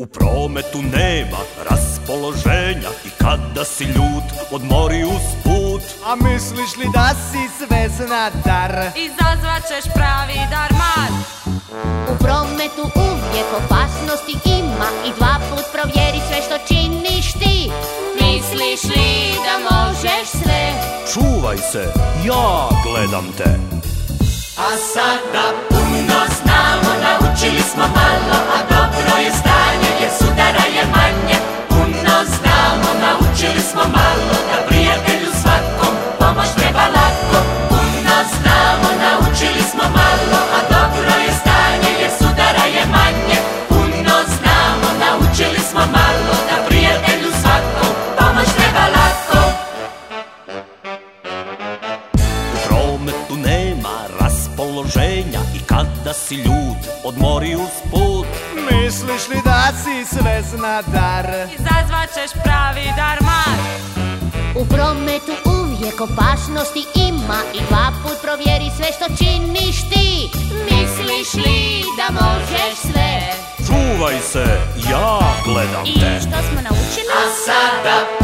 U prometu nema raspoloženja I kada si ljut odmori uz put A misliš li da si sve znadar? Izazvat ćeš pravi darmar U prometu uvijek opasnosti ima I dva put provjeri sve što činiš ti Misliš li da možeš sve? Čuvaj se, ja gledam te A sada puno raspoloženja I kada si ljut odmori uz put Misliš li da si sve znadar? Izazvat ćeš pravi darmar U prometu uvijek opasnosti ima I dva put provjeri sve što činiš ti Misliš li da možeš sve? Čuvaj se, ja gledam I te što smo naučili? A sada